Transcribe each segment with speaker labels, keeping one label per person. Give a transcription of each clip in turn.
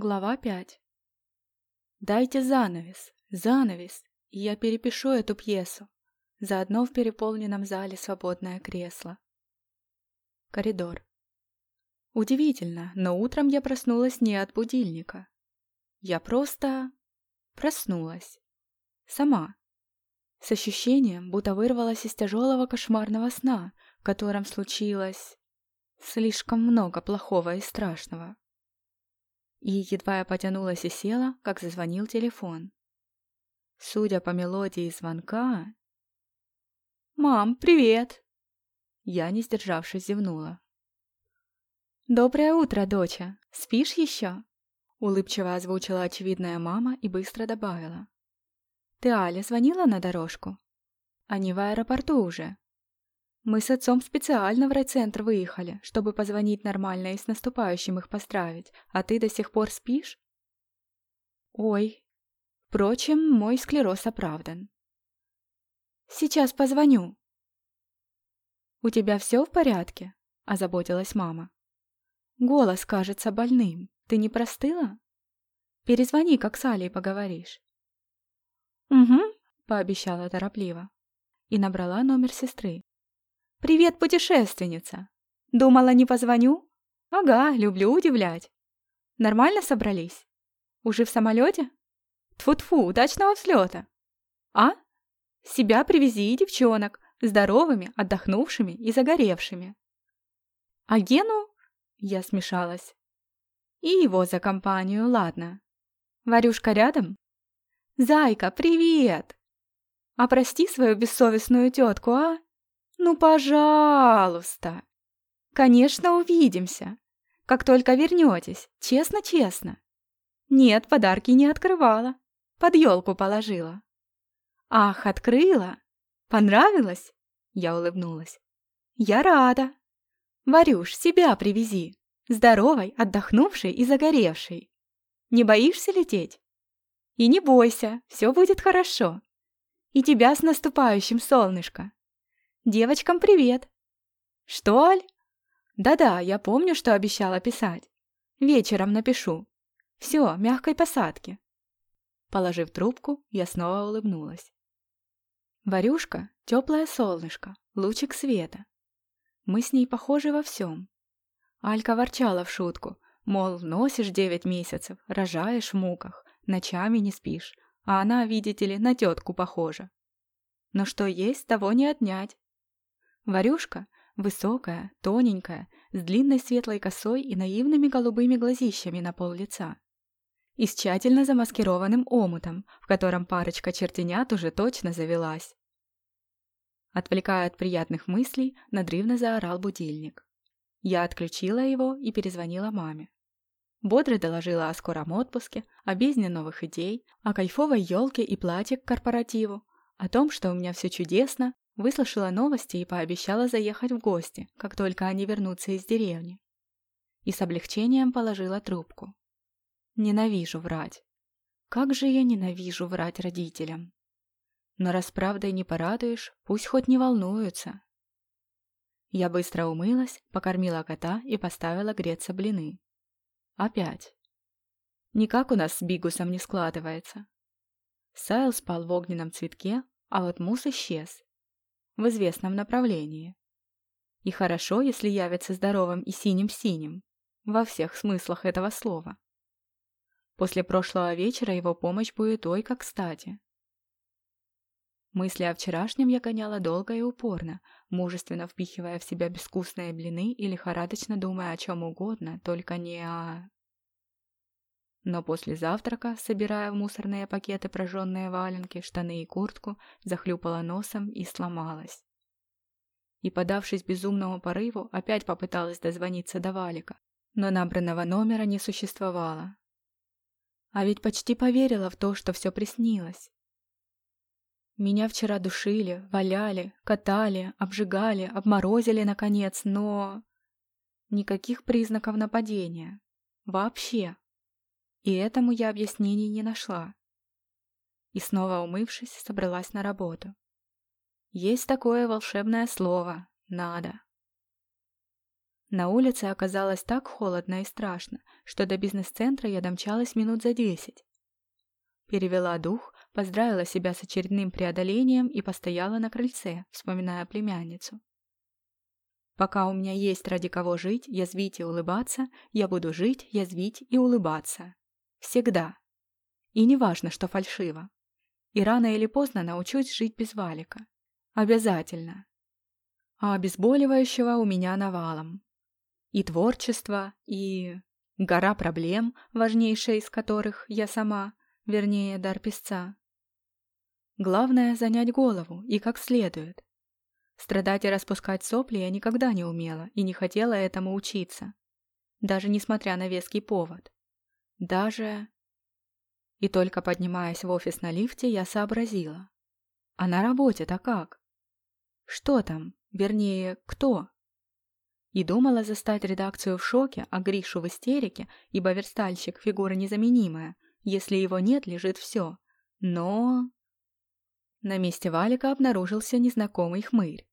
Speaker 1: Глава 5 «Дайте занавес, занавес, и я перепишу эту пьесу. Заодно в переполненном зале свободное кресло». Коридор. Удивительно, но утром я проснулась не от будильника. Я просто... проснулась. Сама. С ощущением, будто вырвалась из тяжелого кошмарного сна, в котором случилось... слишком много плохого и страшного. И едва я потянулась и села, как зазвонил телефон. Судя по мелодии звонка... «Мам, привет!» Я, не сдержавшись, зевнула. «Доброе утро, доча! Спишь еще?» Улыбчиво озвучила очевидная мама и быстро добавила. «Ты Але звонила на дорожку?» «Они в аэропорту уже. Мы с отцом специально в райцентр выехали, чтобы позвонить нормально и с наступающим их поздравить, а ты до сих пор спишь? Ой. Впрочем, мой склероз оправдан. Сейчас позвоню. У тебя все в порядке? Озаботилась мама. Голос кажется больным. Ты не простыла? Перезвони, как с Алей поговоришь. Угу, пообещала торопливо. И набрала номер сестры. «Привет, путешественница! Думала, не позвоню? Ага, люблю удивлять. Нормально собрались? Уже в самолете? Тфу-тфу, удачного взлета! А? Себя привези девчонок, здоровыми, отдохнувшими и загоревшими. А Гену? Я смешалась. И его за компанию, ладно. Варюшка рядом? Зайка, привет! А прости свою бессовестную тетку, а? «Ну, пожалуйста!» «Конечно, увидимся. Как только вернетесь. Честно-честно». «Нет, подарки не открывала. Под елку положила». «Ах, открыла? Понравилось?» Я улыбнулась. «Я рада. Варюш, себя привези. Здоровой, отдохнувшей и загоревшей. Не боишься лететь? И не бойся, все будет хорошо. И тебя с наступающим, солнышко. Девочкам привет!» «Что, Аль?» «Да-да, я помню, что обещала писать. Вечером напишу. Все, мягкой посадки». Положив трубку, я снова улыбнулась. Варюшка — теплое солнышко, лучик света. Мы с ней похожи во всем. Алька ворчала в шутку, мол, носишь девять месяцев, рожаешь в муках, ночами не спишь, а она, видите ли, на тетку похожа. Но что есть, того не отнять. Варюшка — высокая, тоненькая, с длинной светлой косой и наивными голубыми глазищами на пол лица. И с тщательно замаскированным омутом, в котором парочка чертенят уже точно завелась. Отвлекая от приятных мыслей, надрывно заорал будильник. Я отключила его и перезвонила маме. Бодро доложила о скором отпуске, о бездне новых идей, о кайфовой елке и платье к корпоративу, о том, что у меня все чудесно, Выслушала новости и пообещала заехать в гости, как только они вернутся из деревни. И с облегчением положила трубку. Ненавижу врать. Как же я ненавижу врать родителям. Но раз правдой не порадуешь, пусть хоть не волнуются. Я быстро умылась, покормила кота и поставила греться блины. Опять. Никак у нас с Бигусом не складывается. Сайл спал в огненном цветке, а вот Мус исчез в известном направлении. И хорошо, если явится здоровым и синим-синим, во всех смыслах этого слова. После прошлого вечера его помощь будет ой как кстати. Мысли о вчерашнем я гоняла долго и упорно, мужественно впихивая в себя безвкусные блины и лихорадочно думая о чем угодно, только не о... Но после завтрака, собирая в мусорные пакеты прожженные валенки, штаны и куртку, захлюпала носом и сломалась. И, подавшись безумному порыву, опять попыталась дозвониться до Валика, но набранного номера не существовало. А ведь почти поверила в то, что все приснилось. Меня вчера душили, валяли, катали, обжигали, обморозили, наконец, но... Никаких признаков нападения. Вообще. И этому я объяснений не нашла. И снова умывшись, собралась на работу. Есть такое волшебное слово «надо». На улице оказалось так холодно и страшно, что до бизнес-центра я домчалась минут за десять. Перевела дух, поздравила себя с очередным преодолением и постояла на крыльце, вспоминая племянницу. Пока у меня есть ради кого жить, язвить и улыбаться, я буду жить, язвить и улыбаться. Всегда. И не важно, что фальшиво. И рано или поздно научусь жить без валика. Обязательно. А обезболивающего у меня навалом. И творчество, и... Гора проблем, важнейшая из которых я сама, вернее, дар песца. Главное — занять голову, и как следует. Страдать и распускать сопли я никогда не умела и не хотела этому учиться. Даже несмотря на веский повод. Даже... И только поднимаясь в офис на лифте, я сообразила. А на работе-то как? Что там? Вернее, кто? И думала застать редакцию в шоке, а Гришу в истерике, ибо верстальщик – фигура незаменимая. Если его нет, лежит все. Но... На месте Валика обнаружился незнакомый хмырь.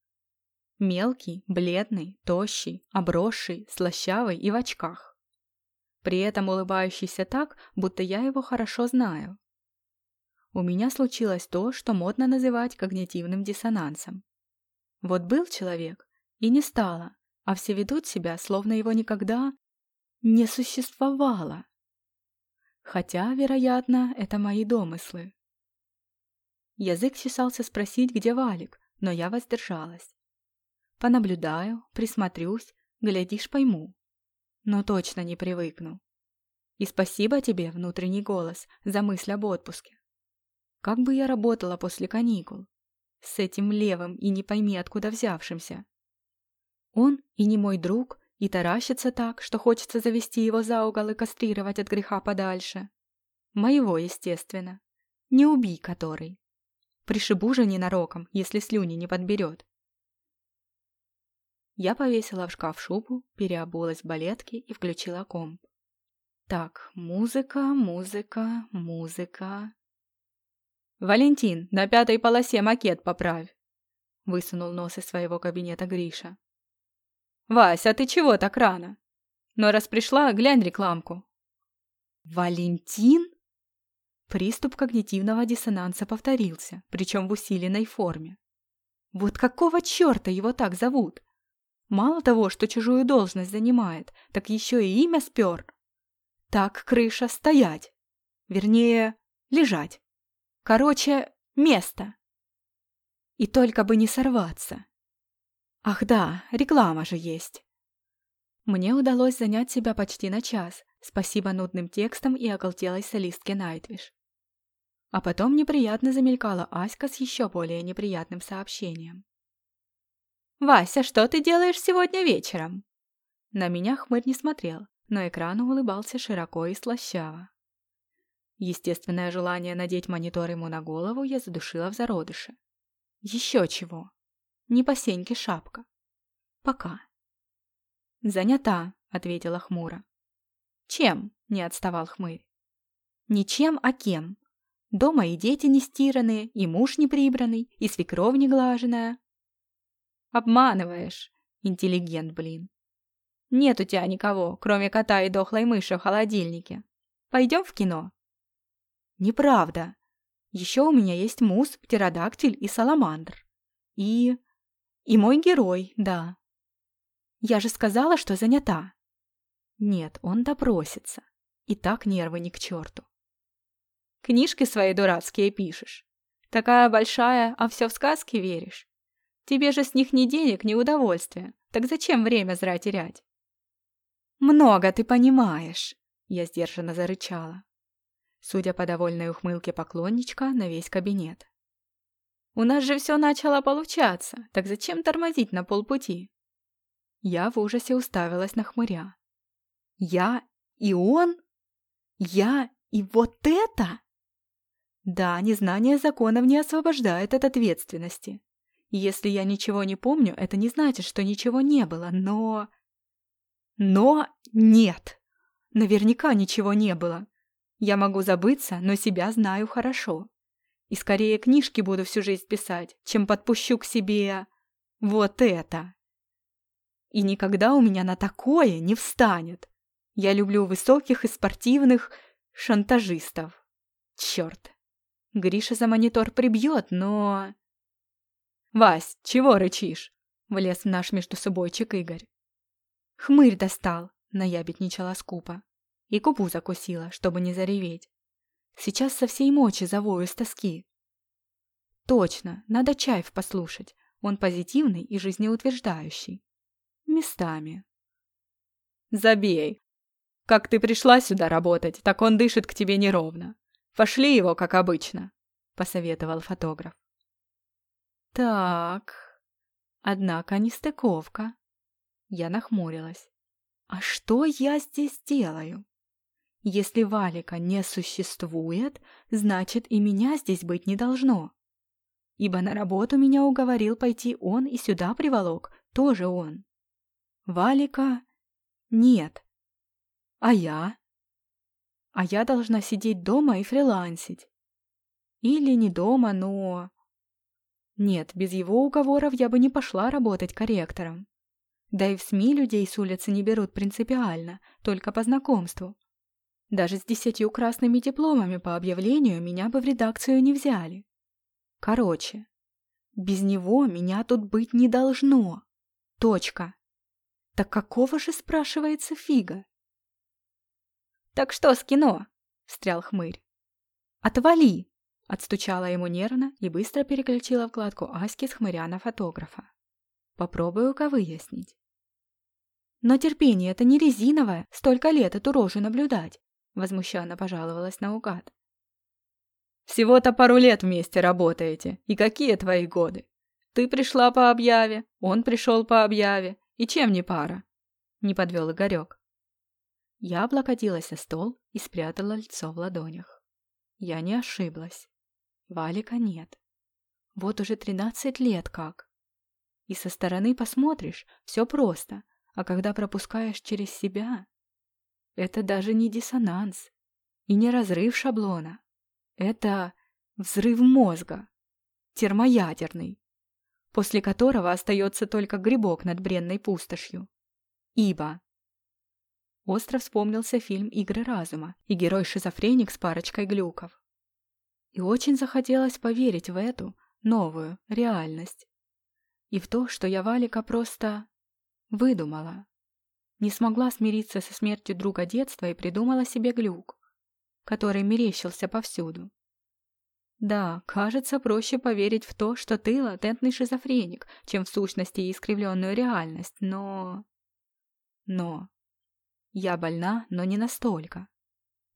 Speaker 1: Мелкий, бледный, тощий, обросший, слащавый и в очках. При этом улыбающийся так, будто я его хорошо знаю. У меня случилось то, что модно называть когнитивным диссонансом. Вот был человек, и не стало, а все ведут себя, словно его никогда не существовало. Хотя, вероятно, это мои домыслы. Язык чесался спросить, где Валик, но я воздержалась. Понаблюдаю, присмотрюсь, глядишь, пойму. Но точно не привыкну. И спасибо тебе, внутренний голос, за мысль об отпуске. Как бы я работала после каникул? С этим левым и не пойми откуда взявшимся. Он и не мой друг, и таращится так, что хочется завести его за угол и кастрировать от греха подальше. Моего, естественно. Не убий который. Пришибу же ненароком, если слюни не подберет. Я повесила в шкаф шубу, переобулась в балетки и включила комп. Так, музыка, музыка, музыка. «Валентин, на пятой полосе макет поправь!» Высунул нос из своего кабинета Гриша. «Вась, а ты чего так рано? Но раз пришла, глянь рекламку». «Валентин?» Приступ когнитивного диссонанса повторился, причем в усиленной форме. Вот какого черта его так зовут? Мало того, что чужую должность занимает, так еще и имя спер. Так, крыша, стоять. Вернее, лежать. Короче, место. И только бы не сорваться. Ах да, реклама же есть. Мне удалось занять себя почти на час, спасибо нудным текстам и оголтелой солистке Найтвиш. А потом неприятно замелькала Аська с еще более неприятным сообщением. «Вася, что ты делаешь сегодня вечером?» На меня хмырь не смотрел, но экрану улыбался широко и слащаво. Естественное желание надеть монитор ему на голову я задушила в зародыше. Еще чего. Не по сеньке шапка. Пока. «Занята», — ответила хмуро. «Чем?» — не отставал хмырь. «Ничем, а кем. Дома и дети не стиранные, и муж не прибранный, и свекровь не глаженная, Обманываешь. Интеллигент, блин. Нет у тебя никого, кроме кота и дохлой мыши в холодильнике. Пойдем в кино? Неправда. Еще у меня есть мус, птеродактиль и саламандр. И... и мой герой, да. Я же сказала, что занята. Нет, он допросится. И так нервы ни к черту. Книжки свои дурацкие пишешь. Такая большая, а все в сказки веришь. Тебе же с них ни денег, ни удовольствия. Так зачем время зря терять? Много ты понимаешь, я сдержанно зарычала. Судя по довольной ухмылке поклонничка на весь кабинет. У нас же все начало получаться, так зачем тормозить на полпути? Я в ужасе уставилась на хмыря. Я и он? Я и вот это? Да, незнание законов не освобождает от ответственности. Если я ничего не помню, это не значит, что ничего не было, но... Но нет. Наверняка ничего не было. Я могу забыться, но себя знаю хорошо. И скорее книжки буду всю жизнь писать, чем подпущу к себе вот это. И никогда у меня на такое не встанет. Я люблю высоких и спортивных шантажистов. Черт. Гриша за монитор прибьет, но... «Вась, чего рычишь?» — влез в наш междусобойчик Игорь. «Хмырь достал», — наябедничала скупо. И купу закусила, чтобы не зареветь. Сейчас со всей мочи завою с тоски. Точно, надо Чаев послушать. Он позитивный и жизнеутверждающий. Местами. Забей. Как ты пришла сюда работать, так он дышит к тебе неровно. Пошли его, как обычно, посоветовал фотограф. Так, однако не стыковка. Я нахмурилась. А что я здесь делаю? Если Валика не существует, значит и меня здесь быть не должно. Ибо на работу меня уговорил пойти он и сюда приволок, тоже он. Валика нет. А я? А я должна сидеть дома и фрилансить. Или не дома, но... Нет, без его уговоров я бы не пошла работать корректором. Да и в СМИ людей с улицы не берут принципиально, только по знакомству. Даже с десятью красными дипломами по объявлению меня бы в редакцию не взяли. Короче, без него меня тут быть не должно. Точка. Так какого же, спрашивается, фига? «Так что с кино?» — встрял хмырь. «Отвали!» — отстучала ему нервно и быстро переключила вкладку Аськи с хмыря на фотографа. «Попробую-ка выяснить». «Но терпение это не резиновое, столько лет эту рожу наблюдать. Возмущенно пожаловалась наугад. «Всего-то пару лет вместе работаете. И какие твои годы? Ты пришла по объяве, он пришел по объяве. И чем не пара?» Не подвел Игорек. Я облокотилась о стол и спрятала лицо в ладонях. Я не ошиблась. Валика нет. Вот уже тринадцать лет как. И со стороны посмотришь, все просто, а когда пропускаешь через себя... Это даже не диссонанс и не разрыв шаблона. Это взрыв мозга, термоядерный, после которого остается только грибок над бренной пустошью. Ибо. Остро вспомнился фильм «Игры разума» и герой-шизофреник с парочкой глюков. И очень захотелось поверить в эту новую реальность. И в то, что я Валика просто выдумала не смогла смириться со смертью друга детства и придумала себе глюк, который мерещился повсюду. Да, кажется, проще поверить в то, что ты латентный шизофреник, чем в сущности искривленную реальность, но... Но... Я больна, но не настолько.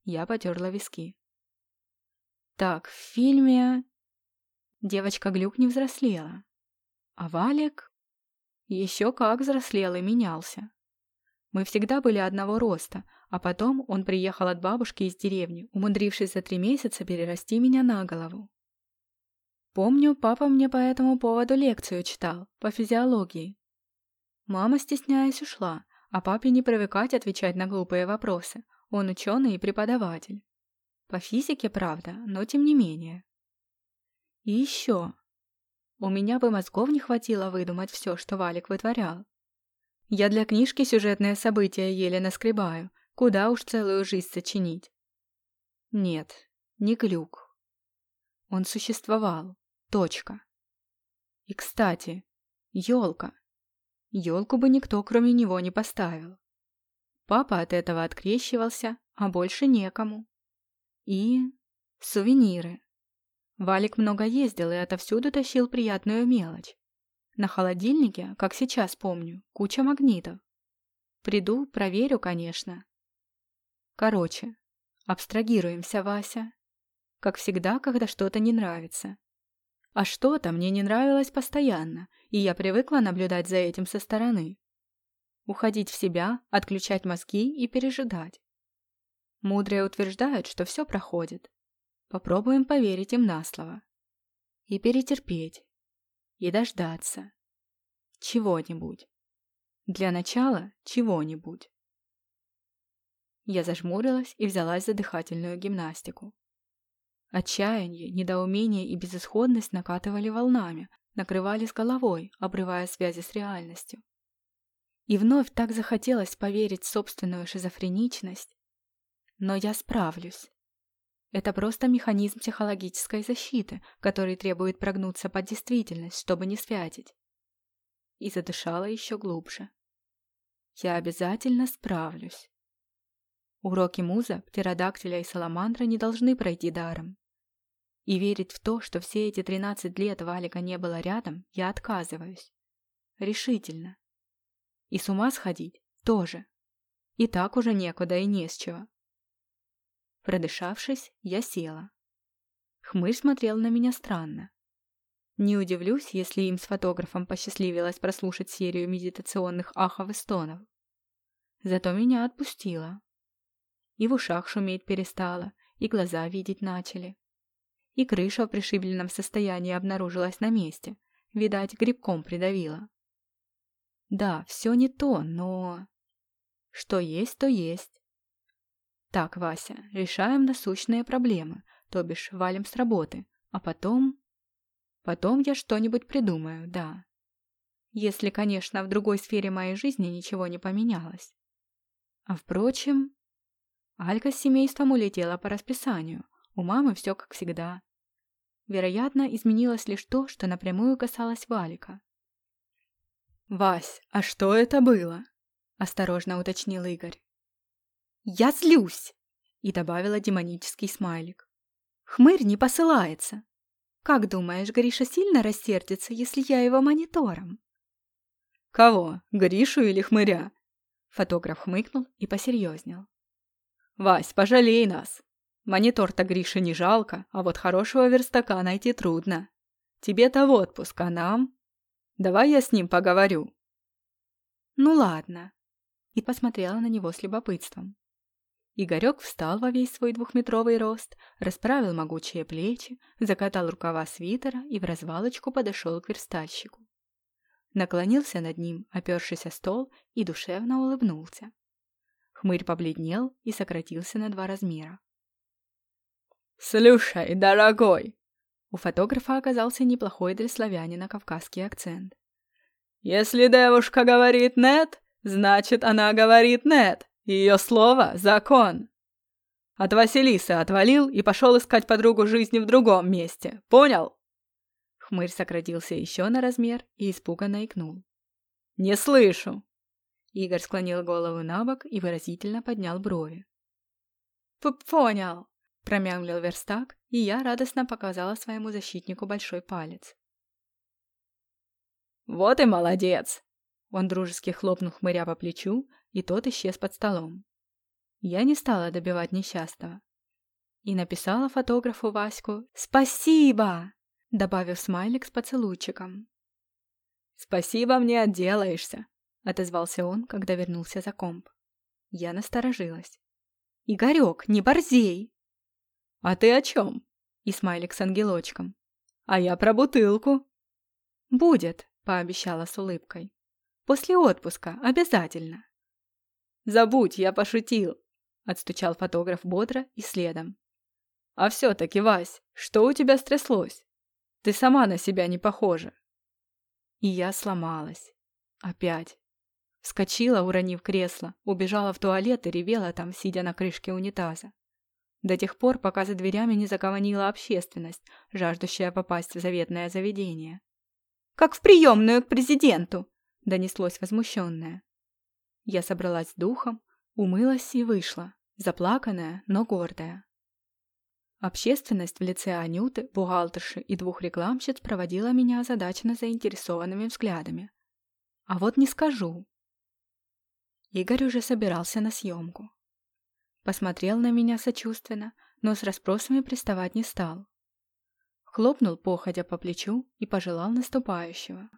Speaker 1: Я потерла виски. Так, в фильме... Девочка Глюк не взрослела. А Валик... Еще как взрослел и менялся. Мы всегда были одного роста, а потом он приехал от бабушки из деревни, умудрившись за три месяца перерасти меня на голову. Помню, папа мне по этому поводу лекцию читал, по физиологии. Мама, стесняясь, ушла, а папе не привыкать отвечать на глупые вопросы. Он ученый и преподаватель. По физике, правда, но тем не менее. И еще. У меня бы мозгов не хватило выдумать все, что Валик вытворял. Я для книжки сюжетное событие еле наскребаю. Куда уж целую жизнь сочинить. Нет, не глюк. Он существовал. Точка. И, кстати, елка. Елку бы никто, кроме него, не поставил. Папа от этого открещивался, а больше некому. И сувениры. Валик много ездил и отовсюду тащил приятную мелочь. На холодильнике, как сейчас помню, куча магнитов. Приду, проверю, конечно. Короче, абстрагируемся, Вася. Как всегда, когда что-то не нравится. А что-то мне не нравилось постоянно, и я привыкла наблюдать за этим со стороны. Уходить в себя, отключать мозги и пережидать. Мудрые утверждают, что все проходит. Попробуем поверить им на слово. И перетерпеть и дождаться. Чего-нибудь. Для начала чего-нибудь. Я зажмурилась и взялась за дыхательную гимнастику. Отчаяние, недоумение и безысходность накатывали волнами, накрывали с головой, обрывая связи с реальностью. И вновь так захотелось поверить в собственную шизофреничность. Но я справлюсь. Это просто механизм психологической защиты, который требует прогнуться под действительность, чтобы не святить. И задышала еще глубже. Я обязательно справлюсь. Уроки муза, птеродактиля и саламандра не должны пройти даром. И верить в то, что все эти 13 лет Валика не было рядом, я отказываюсь. Решительно. И с ума сходить тоже. И так уже некуда и не с чего. Продышавшись, я села. Хмырь смотрел на меня странно. Не удивлюсь, если им с фотографом посчастливилось прослушать серию медитационных ахов и стонов. Зато меня отпустило. И в ушах шуметь перестало, и глаза видеть начали. И крыша в пришибленном состоянии обнаружилась на месте. Видать, грибком придавила. Да, все не то, но... Что есть, то есть. Так, Вася, решаем насущные проблемы, то бишь валим с работы, а потом... Потом я что-нибудь придумаю, да. Если, конечно, в другой сфере моей жизни ничего не поменялось. А впрочем... Алька с семейством улетела по расписанию. У мамы все как всегда. Вероятно, изменилось лишь то, что напрямую касалось Валика. «Вась, а что это было?» – осторожно уточнил Игорь. «Я злюсь!» И добавила демонический смайлик. «Хмырь не посылается. Как думаешь, Гриша сильно рассердится, если я его монитором?»
Speaker 2: «Кого, Гришу или хмыря?»
Speaker 1: Фотограф хмыкнул и посерьезнел.
Speaker 2: «Вась, пожалей нас. Монитор-то Грише не жалко, а вот хорошего верстака найти трудно. Тебе-то в отпуск, а нам? Давай я с ним поговорю».
Speaker 1: «Ну ладно». И посмотрела на него с любопытством. Игорек встал во весь свой двухметровый рост, расправил могучие плечи, закатал рукава свитера и в развалочку подошел к верстальщику. Наклонился над ним, опершись о стол, и душевно улыбнулся. Хмырь побледнел и сократился на два размера.
Speaker 2: «Слушай, дорогой!»
Speaker 1: У фотографа оказался неплохой для славянина кавказский акцент.
Speaker 2: «Если девушка говорит «нет», значит, она говорит «нет». Ее слово — закон. От Василисы отвалил и пошел искать подругу жизни в другом месте. Понял?
Speaker 1: Хмырь сократился еще на размер и испуганно икнул.
Speaker 2: «Не слышу!»
Speaker 1: Игорь склонил голову на бок и выразительно поднял брови.
Speaker 2: «Понял!»
Speaker 1: – промямлил верстак, и я радостно показала своему защитнику большой палец.
Speaker 2: «Вот и молодец!»
Speaker 1: Он дружески хлопнул хмыря по плечу, и тот исчез под столом. Я не стала добивать несчастного. И написала фотографу Ваську «Спасибо!», добавив смайлик с поцелуйчиком.
Speaker 2: «Спасибо мне отделаешься», —
Speaker 1: отозвался он, когда вернулся за комп. Я насторожилась. «Игорек, не борзей!»
Speaker 2: «А ты о чем?»
Speaker 1: И смайлик с ангелочком.
Speaker 2: «А я про бутылку».
Speaker 1: «Будет», — пообещала с улыбкой. «После отпуска, обязательно».
Speaker 2: «Забудь, я пошутил!» — отстучал фотограф бодро и следом. «А все-таки, Вась, что у тебя стряслось? Ты сама на себя не похожа!»
Speaker 1: И я сломалась. Опять. Вскочила, уронив кресло, убежала в туалет и ревела там, сидя на крышке унитаза. До тех пор, пока за дверями не заговорила общественность, жаждущая попасть в заветное заведение. «Как в приемную к президенту!» — донеслось возмущенное. Я собралась с духом, умылась и вышла, заплаканная, но гордая. Общественность в лице Анюты, бухгалтерши и двух рекламщиц проводила меня озадаченно заинтересованными взглядами. А вот не скажу. Игорь уже собирался на съемку. Посмотрел на меня сочувственно, но с расспросами приставать не стал. Хлопнул походя по плечу и пожелал наступающего.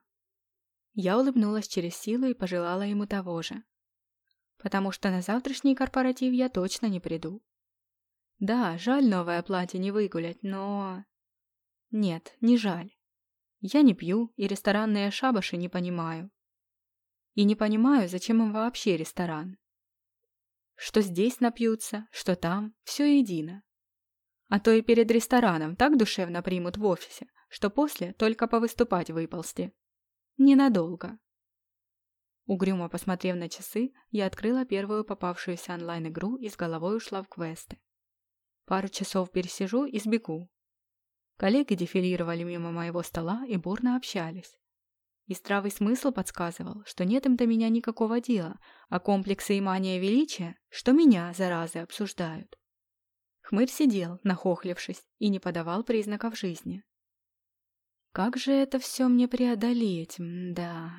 Speaker 1: Я улыбнулась через силу и пожелала ему того же потому что на завтрашний корпоратив я точно не приду. Да, жаль новое платье не выгулять, но... Нет, не жаль. Я не пью и ресторанные шабаши не понимаю. И не понимаю, зачем им вообще ресторан. Что здесь напьются, что там, все едино. А то и перед рестораном так душевно примут в офисе, что после только повыступать выползти. Ненадолго. Угрюмо посмотрев на часы, я открыла первую попавшуюся онлайн-игру и с головой ушла в квесты. Пару часов пересижу и сбегу. Коллеги дефилировали мимо моего стола и бурно общались. И здравый смысл подсказывал, что нет им до меня никакого дела, а комплексы и мания величия, что меня, заразы, обсуждают. Хмырь сидел, нахохлившись, и не подавал признаков жизни. Как же это все мне преодолеть, да.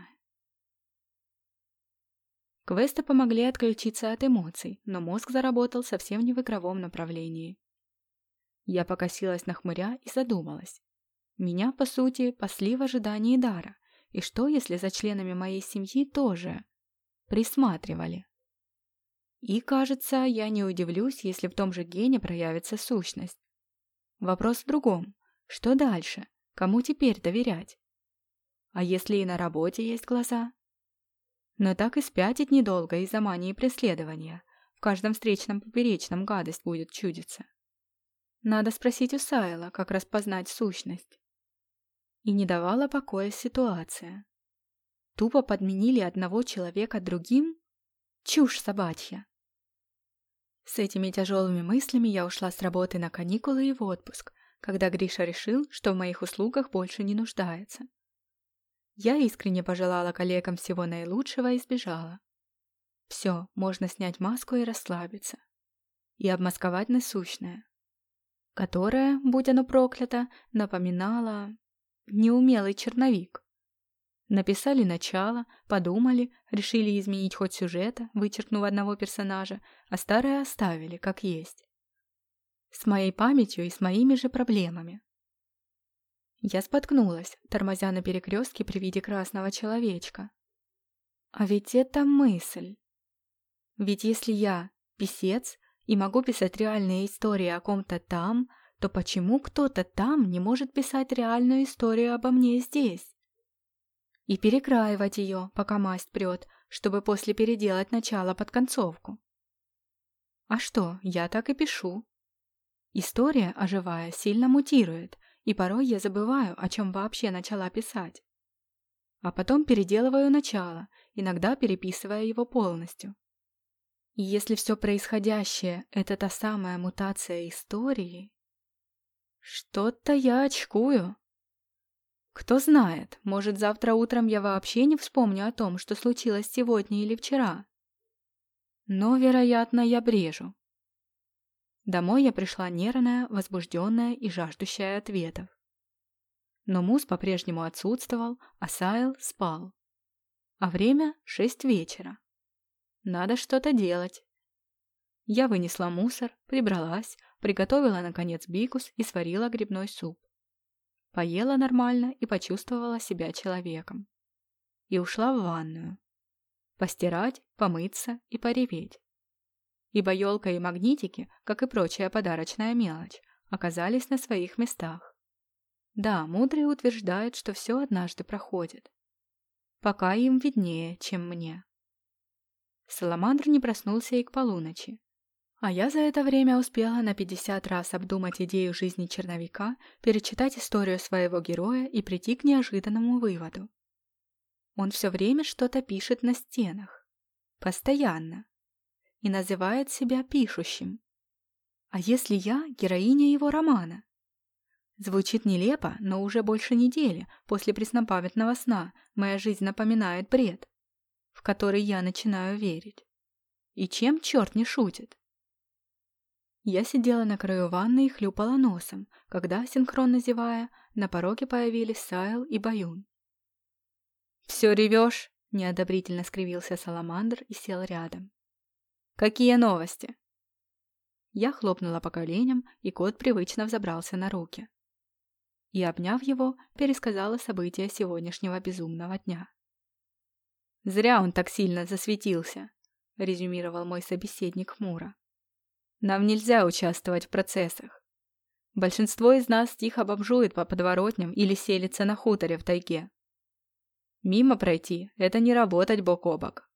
Speaker 1: Квесты помогли отключиться от эмоций, но мозг заработал совсем не в игровом направлении. Я покосилась на хмыря и задумалась. Меня, по сути, пасли в ожидании дара. И что, если за членами моей семьи тоже присматривали? И, кажется, я не удивлюсь, если в том же гене проявится сущность. Вопрос в другом. Что дальше? Кому теперь доверять? А если и на работе есть глаза? Но так и спятить недолго из-за мании преследования. В каждом встречном поперечном гадость будет чудиться. Надо спросить у Сайла, как распознать сущность. И не давала покоя ситуация. Тупо подменили одного человека другим? Чушь собачья. С этими тяжелыми мыслями я ушла с работы на каникулы и в отпуск, когда Гриша решил, что в моих услугах больше не нуждается. Я искренне пожелала коллегам всего наилучшего и сбежала. Все, можно снять маску и расслабиться. И обмасковать насущное. Которое, будь оно проклято, напоминало... неумелый черновик. Написали начало, подумали, решили изменить ход сюжета, вычеркнув одного персонажа, а старое оставили, как есть. С моей памятью и с моими же проблемами. Я споткнулась, тормозя на перекрестке при виде красного человечка. А ведь это мысль. Ведь если я писец и могу писать реальные истории о ком-то там, то почему кто-то там не может писать реальную историю обо мне здесь? И перекраивать ее, пока масть прет, чтобы после переделать начало под концовку. А что, я так и пишу. История, оживая, сильно мутирует, и порой я забываю, о чем вообще начала писать. А потом переделываю начало, иногда переписывая его полностью. И если все происходящее — это та самая мутация истории... Что-то я очкую. Кто знает, может, завтра утром я вообще не вспомню о том, что случилось сегодня или вчера. Но, вероятно, я брежу. Домой я пришла нервная, возбужденная и жаждущая ответов. Но Мус по-прежнему отсутствовал, а Сайл спал. А время — шесть вечера. Надо что-то делать. Я вынесла мусор, прибралась, приготовила, наконец, бикус и сварила грибной суп. Поела нормально и почувствовала себя человеком. И ушла в ванную. Постирать, помыться и пореветь ибо елка и магнитики, как и прочая подарочная мелочь, оказались на своих местах. Да, мудрые утверждают, что все однажды проходит. Пока им виднее, чем мне. Саламандр не проснулся и к полуночи. А я за это время успела на 50 раз обдумать идею жизни черновика, перечитать историю своего героя и прийти к неожиданному выводу. Он все время что-то пишет на стенах. Постоянно и называет себя пишущим. А если я героиня его романа? Звучит нелепо, но уже больше недели после преснопамятного сна моя жизнь напоминает бред, в который я начинаю верить. И чем черт не шутит? Я сидела на краю ванны и хлюпала носом, когда, синхронно зевая, на пороге появились Сайл и Баюн. «Все ревешь?» — неодобрительно скривился Саламандр и сел рядом. Какие новости?» Я хлопнула по коленям, и кот привычно взобрался на руки. И, обняв его, пересказала события сегодняшнего безумного дня. «Зря он так сильно засветился», — резюмировал мой собеседник хмуро. «Нам нельзя участвовать в процессах. Большинство из нас тихо бомжует по подворотням или селится на хуторе в тайге. Мимо пройти — это не работать бок о бок.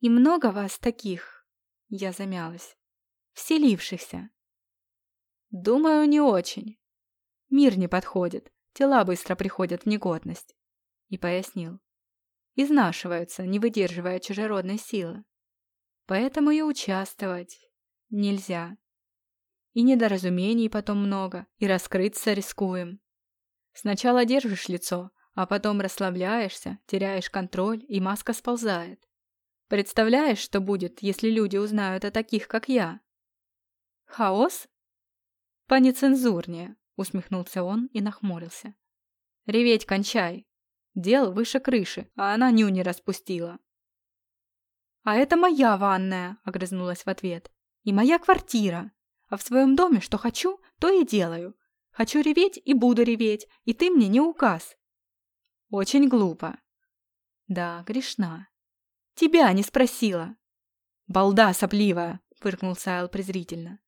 Speaker 1: И много вас таких?» Я замялась. «Вселившихся?» «Думаю, не очень. Мир не подходит, тела быстро приходят в негодность». И пояснил. изнашиваются, не выдерживая чужеродной силы. Поэтому и участвовать нельзя. И недоразумений потом много, и раскрыться рискуем. Сначала держишь лицо, а потом расслабляешься, теряешь контроль, и маска сползает. Представляешь, что будет, если люди узнают о таких, как я? Хаос? Понецензурнее, усмехнулся он и нахмурился. Реветь кончай. Дел выше крыши, а она нюни распустила. «А это моя ванная», — огрызнулась в ответ. «И моя квартира. А в своем доме что хочу, то и делаю. Хочу реветь и буду реветь, и ты мне не указ». «Очень глупо». «Да, грешна. Тебя не спросила». «Балда сопливая», — фыркнул Сайл презрительно.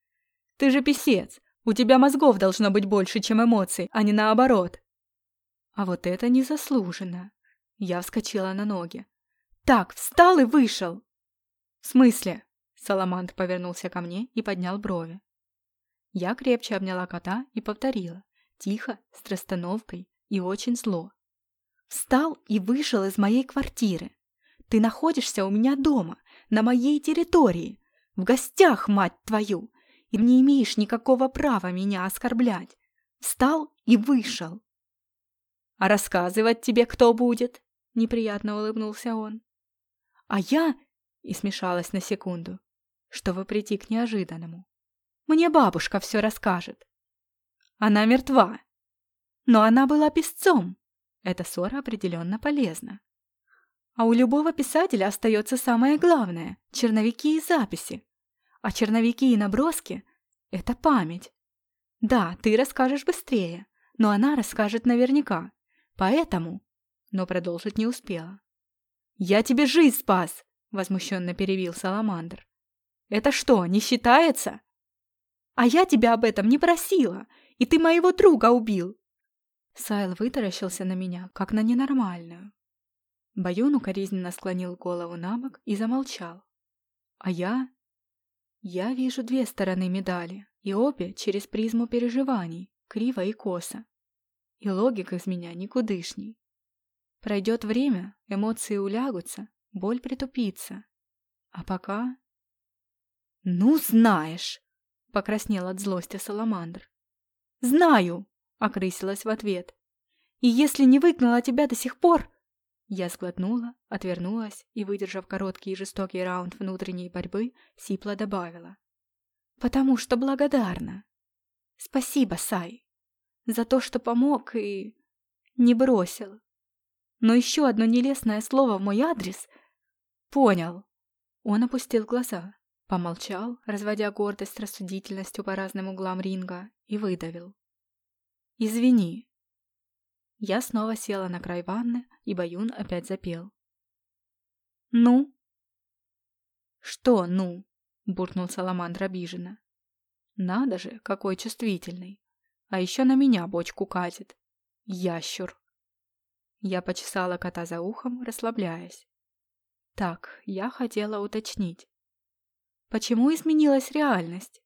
Speaker 1: «Ты же писец. У тебя мозгов должно быть больше, чем эмоций, а не наоборот». А вот это незаслуженно. Я вскочила на ноги. «Так, встал и вышел!» «В смысле?» Саламандр повернулся ко мне и поднял брови. Я крепче обняла кота и повторила, тихо, с расстановкой и очень зло. «Встал и вышел из моей квартиры. Ты находишься у меня дома, на моей территории, в гостях, мать твою, и не имеешь никакого права меня оскорблять. Встал и вышел». «А рассказывать тебе кто будет?» — неприятно улыбнулся он. «А я...» — и смешалась на секунду, чтобы прийти к неожиданному. «Мне бабушка все расскажет». «Она мертва». «Но она была песцом». Эта ссора определенно полезна. А у любого писателя остается самое главное — черновики и записи. А черновики и наброски — это память. Да, ты расскажешь быстрее, но она расскажет наверняка. Поэтому... Но продолжить не успела. «Я тебе жизнь спас!» — возмущенно перебил Саламандр. «Это что, не считается?» «А я тебя об этом не просила, и ты моего друга убил!» Сайл вытаращился на меня, как на ненормальную. Баюн укоризненно склонил голову на бок и замолчал. А я... Я вижу две стороны медали, и обе через призму переживаний, криво и косо. И логика из меня никудышней. Пройдет время, эмоции улягутся, боль притупится. А пока... «Ну, знаешь!» — покраснел от злости Саламандр. «Знаю!» — окрысилась в ответ. «И если не выгнала тебя до сих пор...» Я сглотнула, отвернулась и, выдержав короткий и жестокий раунд внутренней борьбы, сипло добавила. «Потому что благодарна. Спасибо, Сай, за то, что помог и... не бросил. Но еще одно нелестное слово в мой адрес... Понял. Он опустил глаза, помолчал, разводя гордость с рассудительностью по разным углам ринга, и выдавил. «Извини». Я снова села на край ванны, и Баюн опять запел. «Ну?» «Что «ну?» — буркнул Саламандр обиженно. «Надо же, какой чувствительный! А еще на меня бочку катит. Ящур!» Я почесала кота за ухом, расслабляясь. Так, я хотела уточнить. Почему изменилась реальность?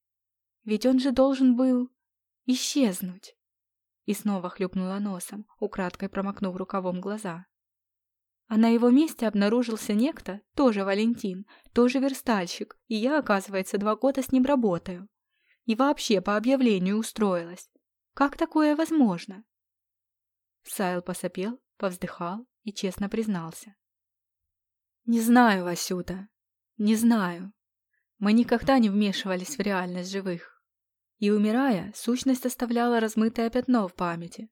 Speaker 1: Ведь он же должен был исчезнуть. И снова хлюпнула носом, украдкой промокнув рукавом глаза. А на его месте обнаружился некто, тоже Валентин, тоже верстальщик, и я, оказывается, два года с ним работаю. И вообще по объявлению устроилась. Как такое возможно? Сайл посопел, повздыхал и честно признался. «Не знаю, Васюта, не знаю. Мы никогда не вмешивались в реальность живых. И, умирая, сущность оставляла размытое пятно в памяти.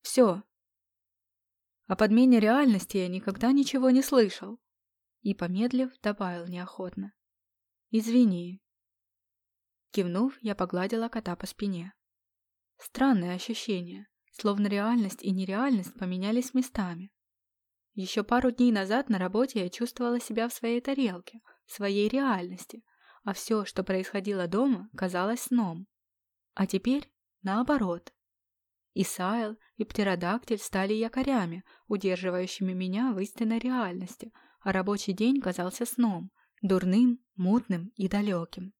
Speaker 1: Все. О подмене реальности я никогда ничего не слышал. И, помедлив, добавил неохотно. «Извини». Кивнув, я погладила кота по спине. Странное ощущение словно реальность и нереальность поменялись местами. Еще пару дней назад на работе я чувствовала себя в своей тарелке, в своей реальности, а все, что происходило дома, казалось сном. А теперь наоборот. И Сайл, и Птеродактиль стали якорями, удерживающими меня в истинной реальности, а рабочий день казался сном, дурным, мутным и далеким.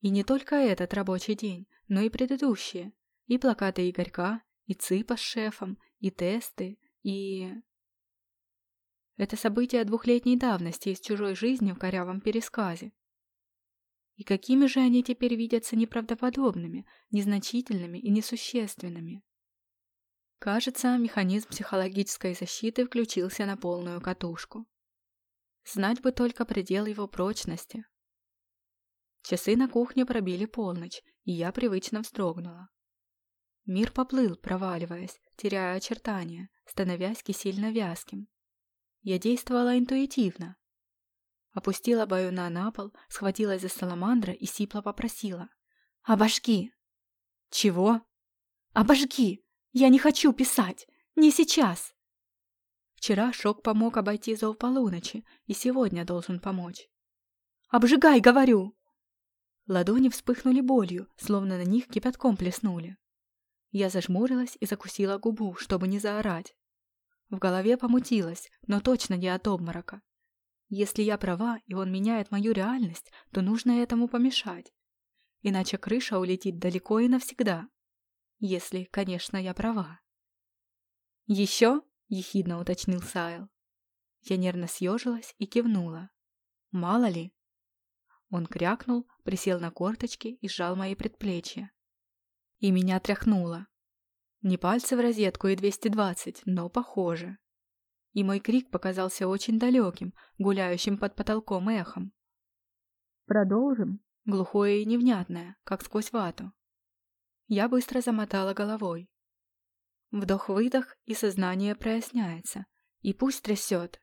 Speaker 1: И не только этот рабочий день, но и предыдущие, и плакаты Игорька, и ЦИПа с шефом, и тесты, и... Это события двухлетней давности из чужой жизни в корявом пересказе. И какими же они теперь видятся неправдоподобными, незначительными и несущественными? Кажется, механизм психологической защиты включился на полную катушку. Знать бы только предел его прочности. Часы на кухне пробили полночь, и я привычно вздрогнула. Мир поплыл, проваливаясь, теряя очертания, становясь кисельно вязким. Я действовала интуитивно. Опустила баюна на пол, схватилась за саламандра и сипло попросила. «Обожги!» «Чего?» «Обожги! Я не хочу писать! Не сейчас!» Вчера шок помог обойти зов полуночи, и сегодня должен помочь. «Обжигай, говорю!» Ладони вспыхнули болью, словно на них кипятком плеснули. Я зажмурилась и закусила губу, чтобы не заорать. В голове помутилось, но точно не от обморока. Если я права, и он меняет мою реальность, то нужно этому помешать. Иначе крыша улетит далеко и навсегда. Если, конечно, я права. «Еще?» — ехидно уточнил Сайл. Я нервно съежилась и кивнула. «Мало ли». Он крякнул, присел на корточки и сжал мои предплечья. И меня тряхнуло. Не пальцы в розетку и 220, но похоже. И мой крик показался очень далеким, гуляющим под потолком эхом. «Продолжим?» Глухое и невнятное, как сквозь вату. Я быстро замотала головой. Вдох-выдох, и сознание проясняется. И пусть трясет.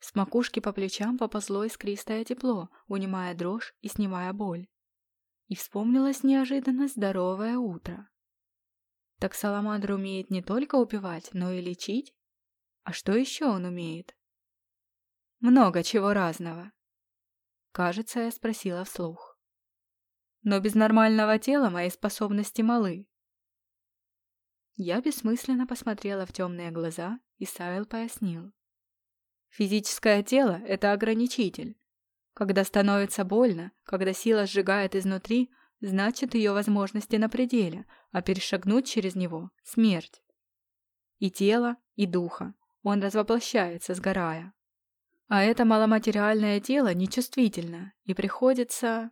Speaker 1: С макушки по плечам поползло искристое тепло, унимая дрожь и снимая боль. И вспомнилось неожиданно здоровое утро. Так Саламандр умеет не только убивать, но и лечить? А что еще он умеет? Много чего разного. Кажется, я спросила вслух. Но без нормального тела мои способности малы. Я бессмысленно посмотрела в темные глаза, и Сайл пояснил. Физическое тело – это ограничитель. Когда становится больно, когда сила сжигает изнутри, значит ее возможности на пределе, а перешагнуть через него – смерть. И тело, и духа. Он развоплощается, сгорая. А это маломатериальное тело нечувствительно, и приходится...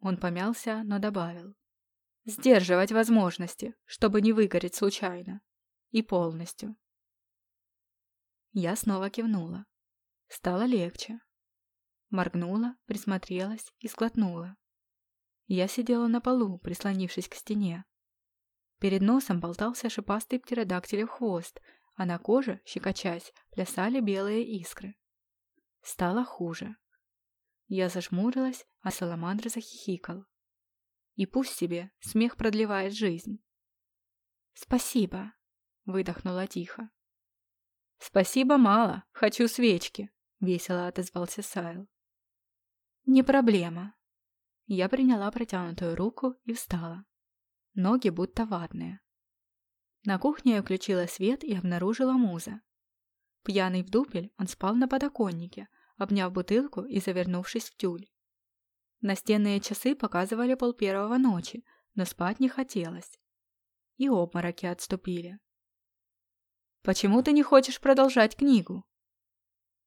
Speaker 1: Он помялся, но добавил. Сдерживать возможности, чтобы не выгореть случайно. И полностью. Я снова кивнула. Стало легче. Моргнула, присмотрелась и сглотнула. Я сидела на полу, прислонившись к стене. Перед носом болтался шипастый птеродактилев хвост, а на коже, щекочась, плясали белые искры. Стало хуже. Я зажмурилась, а Саламандр захихикал. И пусть себе, смех продлевает жизнь. «Спасибо», — выдохнула тихо. «Спасибо мало, хочу свечки», — весело отозвался Сайл. «Не проблема», я приняла протянутую руку и встала. Ноги будто ватные. На кухне я включила свет и обнаружила муза. Пьяный в дупель, он спал на подоконнике, обняв бутылку и завернувшись в тюль. Настенные часы показывали пол первого ночи, но спать не хотелось. И обмороки отступили. «Почему ты не хочешь продолжать книгу?»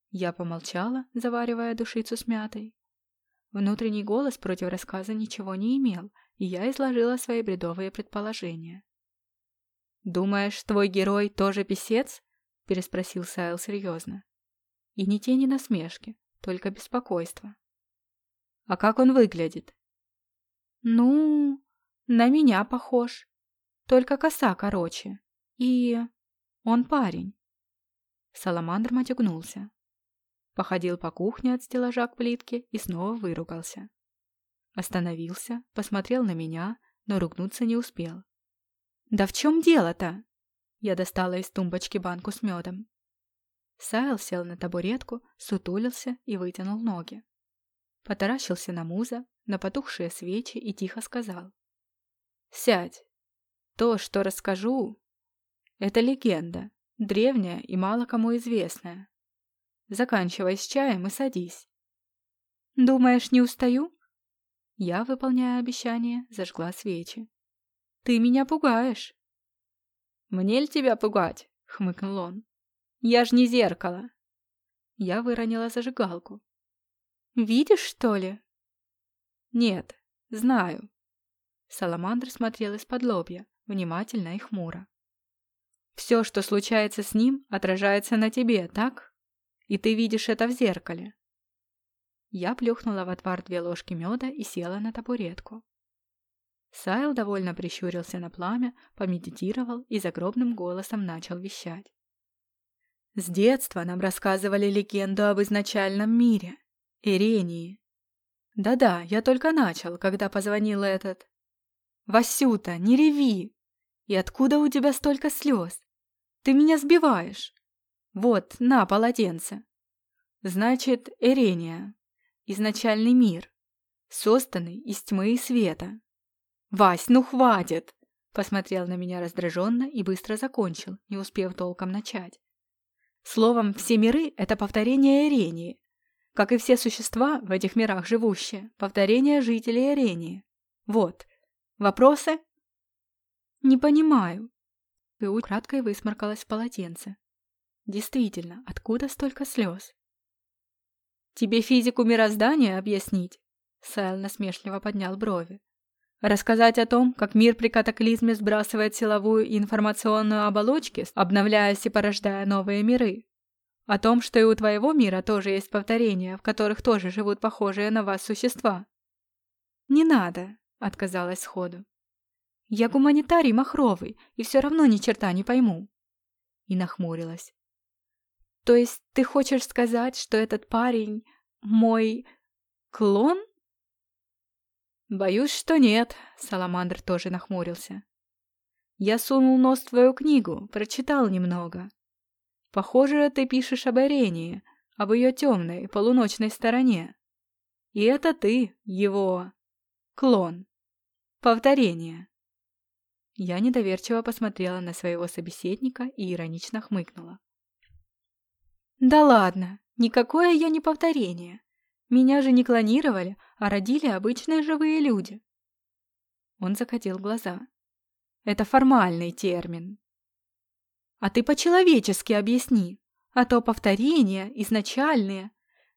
Speaker 1: Я помолчала, заваривая душицу с мятой. Внутренний голос против рассказа ничего не имел, и я изложила свои бредовые предположения. «Думаешь, твой герой тоже писец?» – переспросил Сайл серьезно. И ни тени насмешки, только беспокойство. «А как он выглядит?» «Ну, на меня похож. Только коса короче. И он парень». Саламандр матюгнулся. Походил по кухне от стеллажа к плитке и снова выругался. Остановился, посмотрел на меня, но ругнуться не успел. «Да в чем дело-то?» Я достала из тумбочки банку с медом. Сайл сел на табуретку, сутулился и вытянул ноги. Потаращился на муза, на потухшие свечи и тихо сказал. «Сядь. То, что расскажу, это легенда, древняя и мало кому известная. Заканчивай с чаем и садись. Думаешь, не устаю? Я, выполняя обещание, зажгла свечи. Ты меня пугаешь. Мне ли тебя пугать? Хмыкнул он. Я ж не зеркало. Я выронила зажигалку. «Видишь, что ли?»
Speaker 2: «Нет, знаю». Саламандр смотрел из-под лобья, внимательно и хмуро. «Все, что случается с ним, отражается на тебе, так? И ты видишь это в зеркале». Я плюхнула в отвар две ложки меда и села на табуретку. Сайл довольно прищурился на пламя, помедитировал и загробным голосом начал вещать. С детства нам рассказывали легенду об изначальном мире, Ирении. Да-да, я только начал, когда позвонил этот. Васюта, не реви! И откуда у тебя столько слез? Ты меня сбиваешь. Вот, на полотенце. Значит, Ирения. Изначальный мир. Созданный из тьмы и света. «Вась, ну хватит!» Посмотрел на меня раздраженно и быстро закончил, не успев толком начать. Словом, все миры — это повторение Ирении. Как и все существа в этих мирах живущие, повторение жителей Ирении. Вот. Вопросы? Не понимаю. Пиу краткой высморкалась в полотенце. Действительно, откуда столько слез? Тебе физику мироздания объяснить? Сайл насмешливо поднял брови. Рассказать о том, как мир при катаклизме сбрасывает силовую и информационную оболочки, обновляясь и порождая новые миры. О том, что и у твоего мира тоже есть повторения, в которых тоже живут похожие на вас существа. «Не надо», — отказалась сходу. «Я гуманитарий махровый, и все равно ни черта не пойму». И нахмурилась. «То есть ты хочешь сказать, что этот парень мой клон?» «Боюсь, что нет», — Саламандр тоже нахмурился. «Я сунул нос в твою книгу, прочитал немного. Похоже, ты пишешь об Арении, об ее темной, полуночной стороне. И это ты, его... клон. Повторение». Я недоверчиво посмотрела на своего собеседника и иронично хмыкнула. «Да ладно, никакое я не повторение. Меня же не клонировали, а родили обычные живые люди. Он закатил глаза. Это формальный термин. А ты по-человечески объясни, а то повторения, изначальные.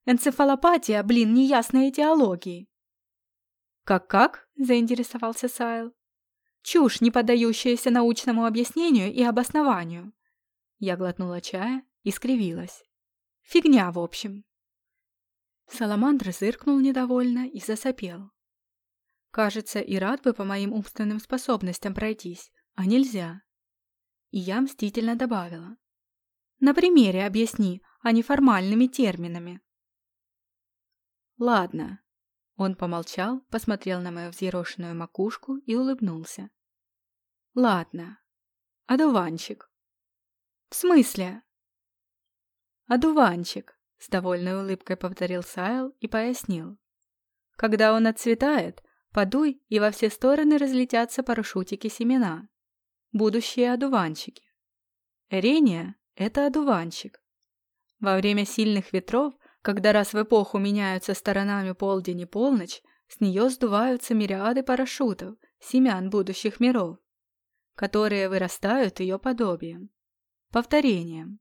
Speaker 2: Энцефалопатия, блин, неясные теологии. «Как-как?» – заинтересовался Сайл. «Чушь, не поддающаяся научному объяснению и обоснованию». Я глотнула чая и скривилась. «Фигня, в общем». Саламандр зыркнул недовольно и засопел. Кажется, и рад бы по моим умственным способностям пройтись, а нельзя. И я мстительно добавила. На примере объясни, а не формальными терминами. Ладно. Он помолчал, посмотрел на мою взъерошенную макушку и улыбнулся. Ладно. Одуванчик. В смысле? Одуванчик. С довольной улыбкой повторил Сайл и пояснил. Когда он отцветает, подуй, и во все стороны разлетятся парашютики семена. Будущие одуванчики. Эрения – это одуванчик. Во время сильных ветров, когда раз в эпоху меняются сторонами полдень и полночь, с нее сдуваются мириады парашютов, семян будущих миров, которые вырастают ее подобием. Повторением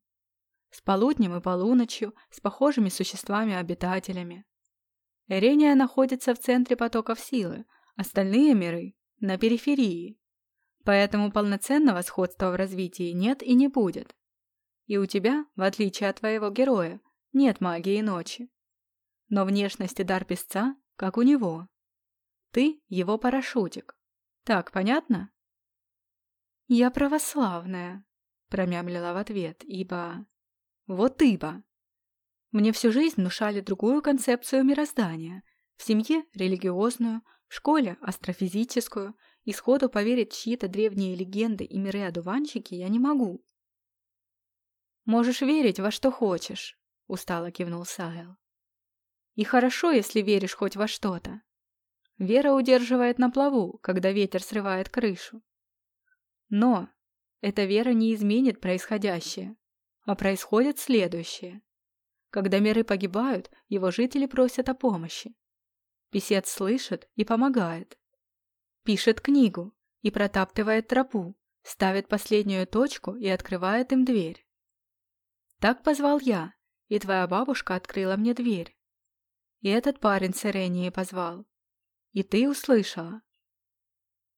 Speaker 2: с полуднем и полуночью, с похожими существами-обитателями. Эрения находится в центре потоков силы, остальные миры – на периферии. Поэтому полноценного сходства в развитии нет и не будет. И у тебя, в отличие от твоего героя, нет магии ночи. Но внешность и дар песца, как у него. Ты – его парашютик. Так, понятно? «Я православная», – промямлила в ответ, ибо вот ибо. Мне всю жизнь внушали другую концепцию мироздания. В семье – религиозную, в школе – астрофизическую, и сходу поверить чьи-то древние легенды и миры-одуванчики я не могу. «Можешь верить во что хочешь», – устало кивнул Сайл. «И хорошо, если веришь хоть во что-то. Вера удерживает на плаву, когда ветер срывает крышу. Но эта вера не изменит происходящее. А происходит следующее. Когда миры погибают, его жители просят о помощи. Писец слышит и помогает. Пишет книгу и протаптывает тропу, ставит последнюю точку и открывает им дверь. Так позвал я,
Speaker 1: и твоя бабушка открыла мне дверь. И этот парень с Иренией позвал. И ты услышала.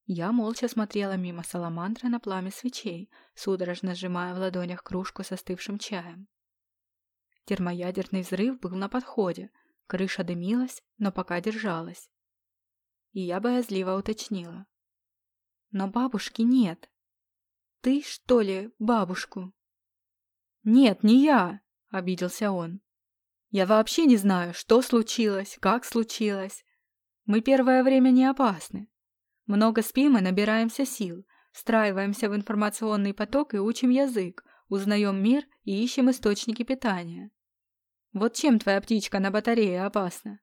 Speaker 1: Я молча смотрела мимо саламандры на пламя свечей, судорожно сжимая в ладонях кружку со остывшим чаем. Термоядерный взрыв был на подходе, крыша дымилась, но пока держалась. И я боязливо уточнила. Но бабушки нет. Ты, что ли, бабушку? Нет, не я, обиделся он. Я вообще не знаю, что случилось, как случилось. Мы первое время не опасны. Много спим и набираемся сил, встраиваемся в информационный поток и учим язык, узнаем мир и ищем источники питания. Вот чем твоя птичка на батарее опасна?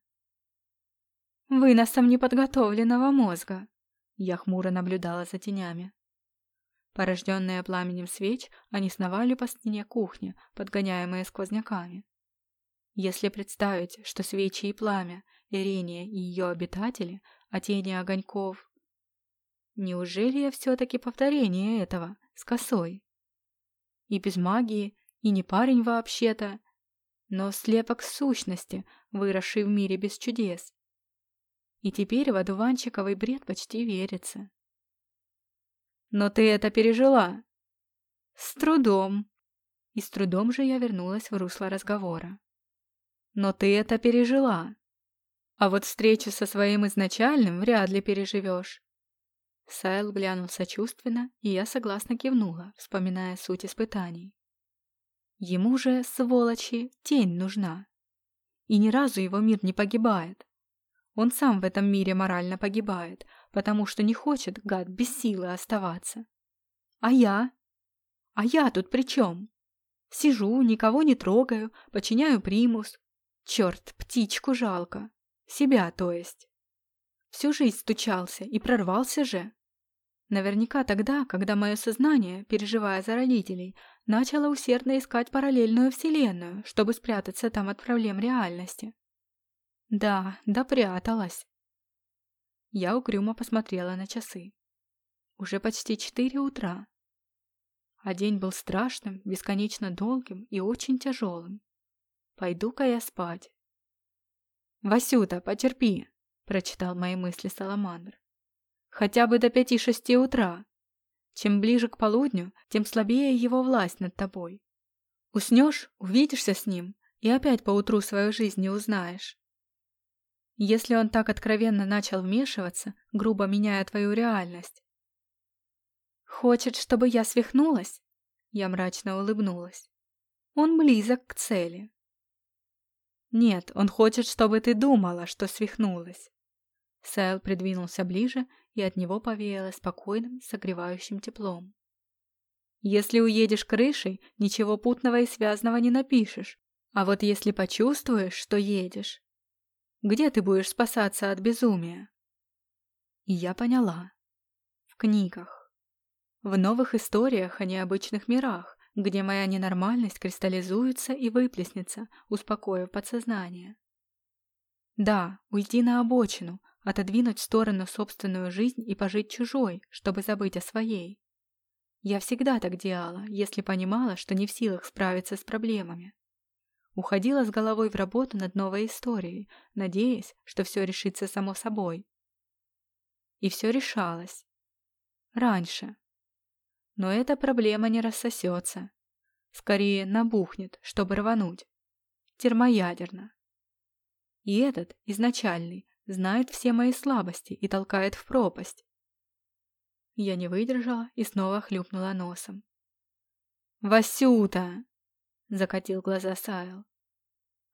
Speaker 1: Выносом неподготовленного мозга. Я хмуро наблюдала за тенями. Порожденные пламенем свеч, они сновали по стене кухни, подгоняемые сквозняками. Если представить, что свечи и пламя, Ирения и ее обитатели, а тени огоньков... Неужели я все-таки повторение этого, с косой? И без магии, и не парень вообще-то, но слепок сущности, выросший в мире без чудес. И теперь в одуванчиковый бред почти верится. Но ты это пережила. С трудом. И с трудом же я вернулась в русло разговора. Но ты это пережила. А вот встречу со своим изначальным вряд ли переживешь. Сайл глянул сочувственно, и я согласно кивнула, вспоминая суть испытаний. Ему же, сволочи, тень нужна. И ни разу его мир не погибает. Он сам в этом мире морально погибает, потому что не хочет, гад, без силы оставаться. А я? А я тут при чем? Сижу, никого не трогаю, подчиняю примус. Черт, птичку жалко. Себя, то есть. Всю жизнь стучался и прорвался же. Наверняка тогда, когда мое сознание, переживая за родителей, начало усердно искать параллельную вселенную, чтобы спрятаться там от проблем реальности. Да, допряталась. Я угрюмо посмотрела на часы. Уже почти четыре утра. А день был страшным, бесконечно долгим и очень тяжелым. Пойду-ка я спать. «Васюта, потерпи!» – прочитал мои мысли Саламандр. «Хотя бы до пяти-шести утра. Чем ближе к полудню, тем слабее его власть над тобой. Уснешь, увидишься с ним, и опять поутру свою жизнь не узнаешь. Если он так откровенно начал вмешиваться, грубо меняя твою реальность. «Хочет, чтобы я свихнулась?» Я мрачно улыбнулась. «Он близок к цели». «Нет, он хочет, чтобы ты думала, что свихнулась». Сэл придвинулся ближе, и от него повеяло спокойным, согревающим теплом. «Если уедешь крышей, ничего путного и связанного не напишешь, а вот если почувствуешь, что едешь, где ты будешь спасаться от безумия? И я поняла. В книгах. В новых историях о необычных мирах, где моя ненормальность кристаллизуется и выплеснется, успокоив подсознание. Да, уйти на обочину, отодвинуть в сторону собственную жизнь и пожить чужой, чтобы забыть о своей. Я всегда так делала, если понимала, что не в силах справиться с проблемами. Уходила с головой в работу над новой историей, надеясь, что все решится само собой. И все решалось. Раньше. Но эта проблема не рассосется. Скорее набухнет, чтобы рвануть. Термоядерно. И этот, изначальный, знает все мои слабости и толкает в пропасть. Я не выдержала и снова хлюпнула носом. «Васюта!» Закатил глаза Сайл.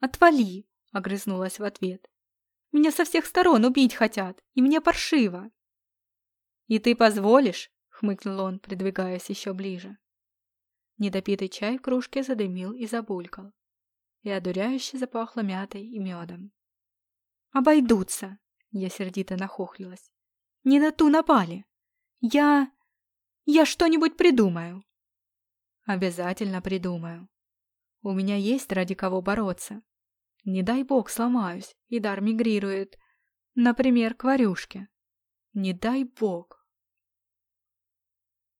Speaker 1: «Отвали!» — огрызнулась в ответ. «Меня со всех сторон убить хотят, и мне паршиво!» «И ты позволишь?» — хмыкнул он, придвигаясь еще ближе. Недопитый чай в кружке задымил и забулькал, и одуряюще запахло мятой и медом. «Обойдутся!» — я сердито нахохлилась. «Не на ту напали! Я... я что-нибудь придумаю!» «Обязательно придумаю!» У меня есть ради кого бороться. Не дай бог сломаюсь, и дар мигрирует, например, к варюшке. Не дай бог.